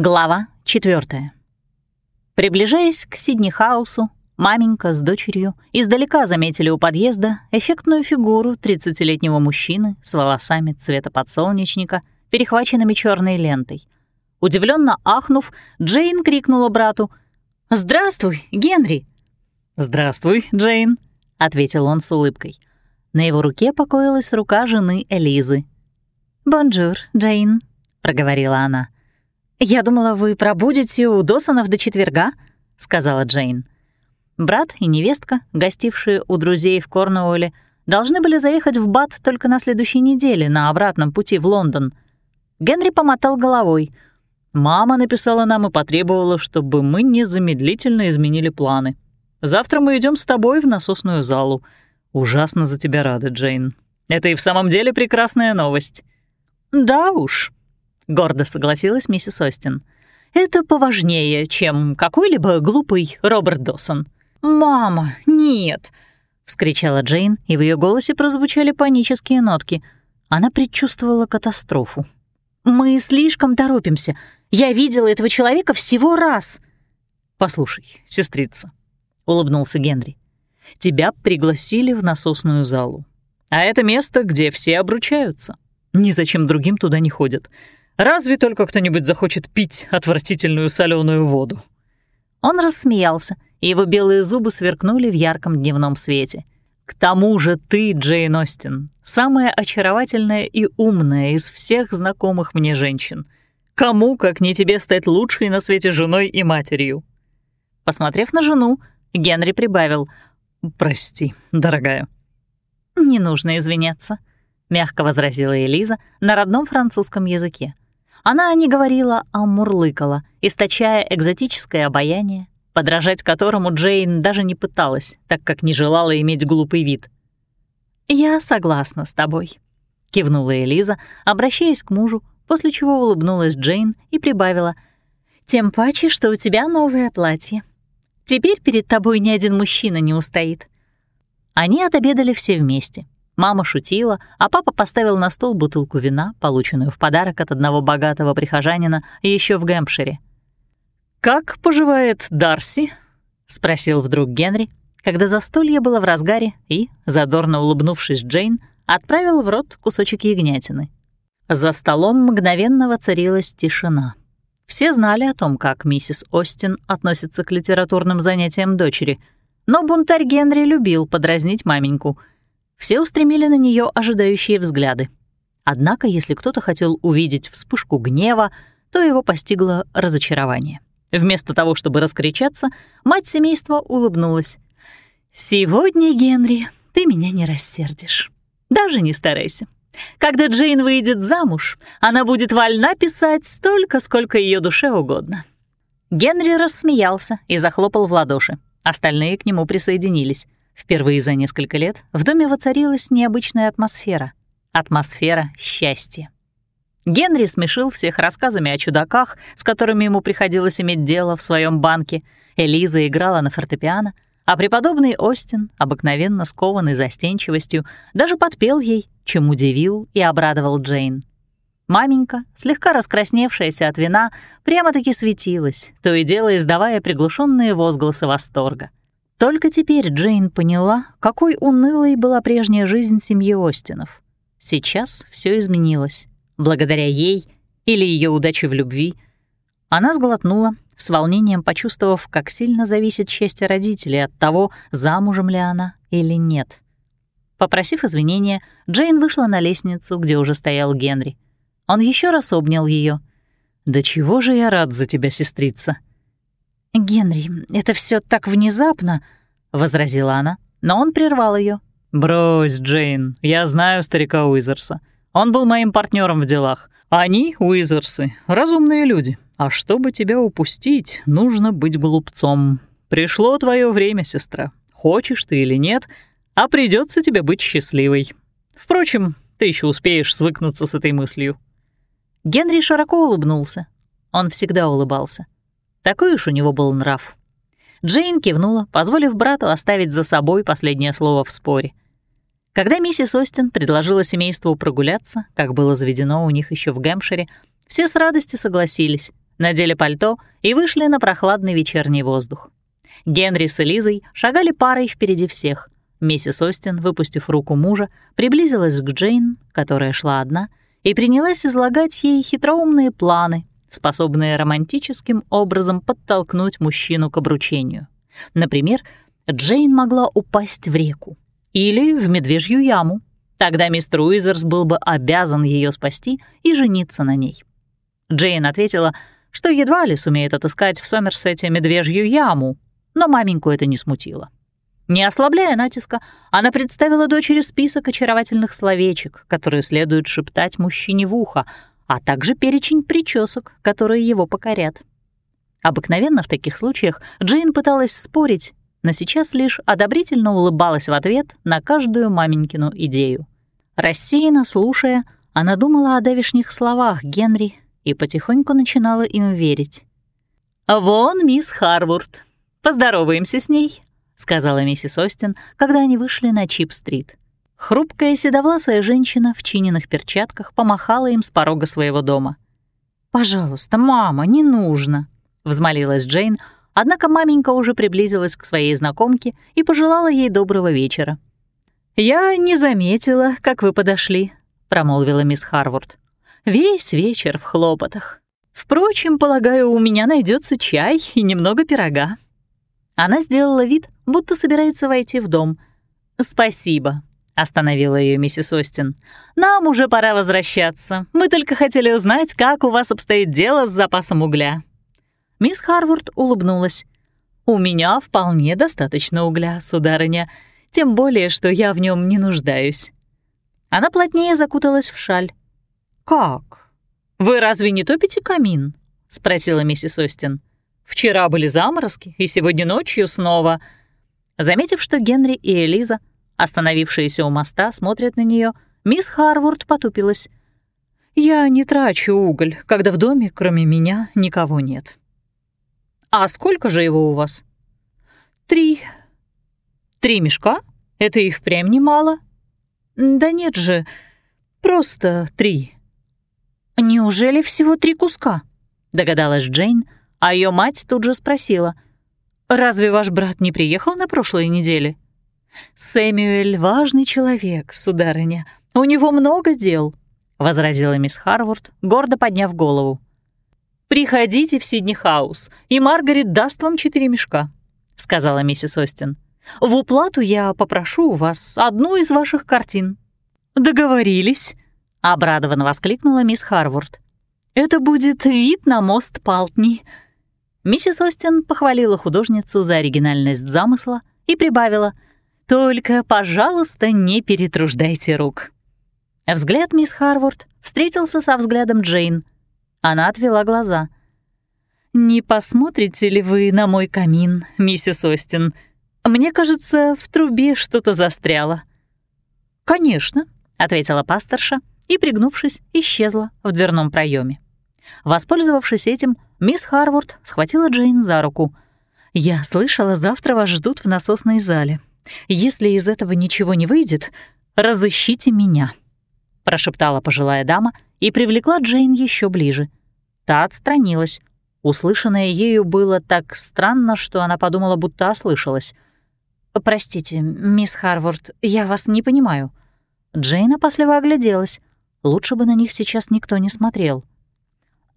Глава 4. Приближаясь к Сидни-хаусу, маменька с дочерью издалека заметили у подъезда эффектную фигуру 30-летнего мужчины с волосами цвета подсолнечника, перехваченными черной лентой. Удивленно ахнув, Джейн крикнула брату «Здравствуй, Генри!» «Здравствуй, Джейн», — ответил он с улыбкой. На его руке покоилась рука жены Элизы. «Bonjour, Джейн», — проговорила она. «Я думала, вы пробудете у Досонов до четверга», — сказала Джейн. Брат и невестка, гостившие у друзей в Корнуолле, должны были заехать в Бат только на следующей неделе на обратном пути в Лондон. Генри помотал головой. «Мама написала нам и потребовала, чтобы мы незамедлительно изменили планы. Завтра мы идем с тобой в насосную залу. Ужасно за тебя рада, Джейн. Это и в самом деле прекрасная новость». «Да уж», — гордо согласилась миссис Остин. «Это поважнее, чем какой-либо глупый Роберт Досон». «Мама, нет!» — вскричала Джейн, и в ее голосе прозвучали панические нотки. Она предчувствовала катастрофу. «Мы слишком торопимся. Я видела этого человека всего раз». «Послушай, сестрица», — улыбнулся Генри, — «тебя пригласили в насосную залу. А это место, где все обручаются. Ни зачем другим туда не ходят. Разве только кто-нибудь захочет пить отвратительную соленую воду». Он рассмеялся, и его белые зубы сверкнули в ярком дневном свете. «К тому же ты, Джейн Остин, самая очаровательная и умная из всех знакомых мне женщин. Кому, как не тебе, стать лучшей на свете женой и матерью?» Посмотрев на жену, Генри прибавил «Прости, дорогая». «Не нужно извиняться», — мягко возразила Элиза на родном французском языке. Она не говорила, а мурлыкала, источая экзотическое обаяние, подражать которому Джейн даже не пыталась, так как не желала иметь глупый вид. «Я согласна с тобой», — кивнула Элиза, обращаясь к мужу, после чего улыбнулась Джейн и прибавила. «Тем паче, что у тебя новое платье. Теперь перед тобой ни один мужчина не устоит». Они отобедали все вместе — Мама шутила, а папа поставил на стол бутылку вина, полученную в подарок от одного богатого прихожанина еще в Гэмпшире. «Как поживает Дарси?» — спросил вдруг Генри, когда застолье было в разгаре и, задорно улыбнувшись Джейн, отправил в рот кусочек ягнятины. За столом мгновенно воцарилась тишина. Все знали о том, как миссис Остин относится к литературным занятиям дочери, но бунтарь Генри любил подразнить маменьку — все устремили на нее ожидающие взгляды. Однако, если кто-то хотел увидеть вспышку гнева, то его постигло разочарование. Вместо того, чтобы раскричаться, мать семейства улыбнулась. «Сегодня, Генри, ты меня не рассердишь. Даже не старайся. Когда Джейн выйдет замуж, она будет вольна писать столько, сколько ее душе угодно». Генри рассмеялся и захлопал в ладоши. Остальные к нему присоединились. Впервые за несколько лет в доме воцарилась необычная атмосфера. Атмосфера счастья. Генри смешил всех рассказами о чудаках, с которыми ему приходилось иметь дело в своем банке. Элиза играла на фортепиано, а преподобный Остин, обыкновенно скованный застенчивостью, даже подпел ей, чем удивил и обрадовал Джейн. Маменька, слегка раскрасневшаяся от вина, прямо-таки светилась, то и дело издавая приглушенные возгласы восторга. Только теперь Джейн поняла, какой унылой была прежняя жизнь семьи Остинов. Сейчас все изменилось. Благодаря ей или ее удаче в любви. Она сглотнула, с волнением почувствовав, как сильно зависит счастье родителей от того, замужем ли она или нет. Попросив извинения, Джейн вышла на лестницу, где уже стоял Генри. Он еще раз обнял ее. «Да чего же я рад за тебя, сестрица!» «Генри, это все так внезапно», — возразила она, но он прервал ее. «Брось, Джейн, я знаю старика Уизерса. Он был моим партнером в делах. Они, Уизерсы, разумные люди. А чтобы тебя упустить, нужно быть глупцом. Пришло твое время, сестра. Хочешь ты или нет, а придется тебе быть счастливой. Впрочем, ты еще успеешь свыкнуться с этой мыслью». Генри широко улыбнулся. Он всегда улыбался. Такой уж у него был нрав. Джейн кивнула, позволив брату оставить за собой последнее слово в споре. Когда миссис Остин предложила семейству прогуляться, как было заведено у них еще в Гэмпшире, все с радостью согласились. надели пальто и вышли на прохладный вечерний воздух. Генри с Элизой шагали парой впереди всех. Миссис Остин, выпустив руку мужа, приблизилась к Джейн, которая шла одна, и принялась излагать ей хитроумные планы, способные романтическим образом подтолкнуть мужчину к обручению. Например, Джейн могла упасть в реку или в медвежью яму. Тогда мистер Уизерс был бы обязан ее спасти и жениться на ней. Джейн ответила, что едва ли сумеет отыскать в Сомерсете медвежью яму, но маменьку это не смутило. Не ослабляя натиска, она представила дочери список очаровательных словечек, которые следует шептать мужчине в ухо, а также перечень причесок, которые его покорят. Обыкновенно в таких случаях Джейн пыталась спорить, но сейчас лишь одобрительно улыбалась в ответ на каждую маменькину идею. Рассеянно слушая, она думала о давешних словах Генри и потихоньку начинала им верить. «Вон мисс Харвуд. Поздороваемся с ней», — сказала миссис Остин, когда они вышли на Чип-стрит. Хрупкая седовласая женщина в чиненных перчатках помахала им с порога своего дома. «Пожалуйста, мама, не нужно», — взмолилась Джейн, однако маменька уже приблизилась к своей знакомке и пожелала ей доброго вечера. «Я не заметила, как вы подошли», — промолвила мисс Харвард. «Весь вечер в хлопотах. Впрочем, полагаю, у меня найдется чай и немного пирога». Она сделала вид, будто собирается войти в дом. «Спасибо», остановила ее миссис Остин. «Нам уже пора возвращаться. Мы только хотели узнать, как у вас обстоит дело с запасом угля». Мисс Харвард улыбнулась. «У меня вполне достаточно угля, сударыня, тем более, что я в нем не нуждаюсь». Она плотнее закуталась в шаль. «Как? Вы разве не топите камин?» — спросила миссис Остин. «Вчера были заморозки, и сегодня ночью снова». Заметив, что Генри и Элиза Остановившиеся у моста смотрят на нее. Мисс Харвард потупилась. «Я не трачу уголь, когда в доме, кроме меня, никого нет». «А сколько же его у вас?» «Три». «Три мешка? Это и впрямь немало?» «Да нет же, просто три». «Неужели всего три куска?» — догадалась Джейн, а ее мать тут же спросила. «Разве ваш брат не приехал на прошлой неделе?» «Сэмюэль — важный человек, сударыня. У него много дел», — возразила мисс Харвард, гордо подняв голову. «Приходите в Сидни-хаус, и Маргарет даст вам четыре мешка», — сказала миссис Остин. «В уплату я попрошу у вас одну из ваших картин». «Договорились», — обрадованно воскликнула мисс Харвард. «Это будет вид на мост Палтни». Миссис Остин похвалила художницу за оригинальность замысла и прибавила — только, пожалуйста, не перетруждайте рук». Взгляд мисс Харвард встретился со взглядом Джейн. Она отвела глаза. «Не посмотрите ли вы на мой камин, миссис Остин? Мне кажется, в трубе что-то застряло». «Конечно», — ответила пасторша и, пригнувшись, исчезла в дверном проеме. Воспользовавшись этим, мисс Харвард схватила Джейн за руку. «Я слышала, завтра вас ждут в насосной зале. Если из этого ничего не выйдет, разыщите меня», — прошептала пожилая дама и привлекла Джейн еще ближе. Та отстранилась. Услышанное ею было так странно, что она подумала, будто ослышалась. «Простите, мисс Харвард, я вас не понимаю». Джейн опасливо огляделась. Лучше бы на них сейчас никто не смотрел.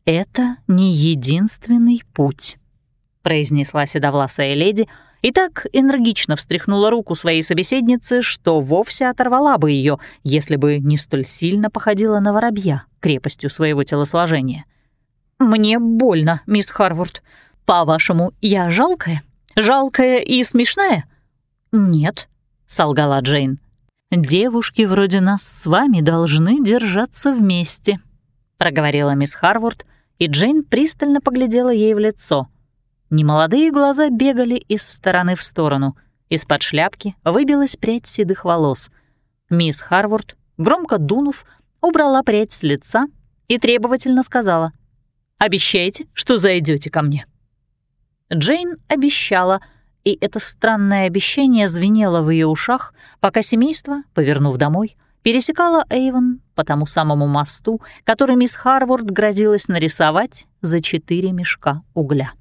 «Это не единственный путь», — произнесла седовласая леди, — и так энергично встряхнула руку своей собеседницы, что вовсе оторвала бы ее, если бы не столь сильно походила на воробья крепостью своего телосложения. «Мне больно, мисс Харвард. По-вашему, я жалкая? Жалкая и смешная?» «Нет», — солгала Джейн. «Девушки вроде нас с вами должны держаться вместе», — проговорила мисс Харвард, и Джейн пристально поглядела ей в лицо — Немолодые глаза бегали из стороны в сторону. Из-под шляпки выбилась прядь седых волос. Мисс Харвард, громко дунув, убрала прядь с лица и требовательно сказала «Обещайте, что зайдете ко мне». Джейн обещала, и это странное обещание звенело в ее ушах, пока семейство, повернув домой, пересекала Эйвон по тому самому мосту, который мисс Харворд грозилась нарисовать за четыре мешка угля.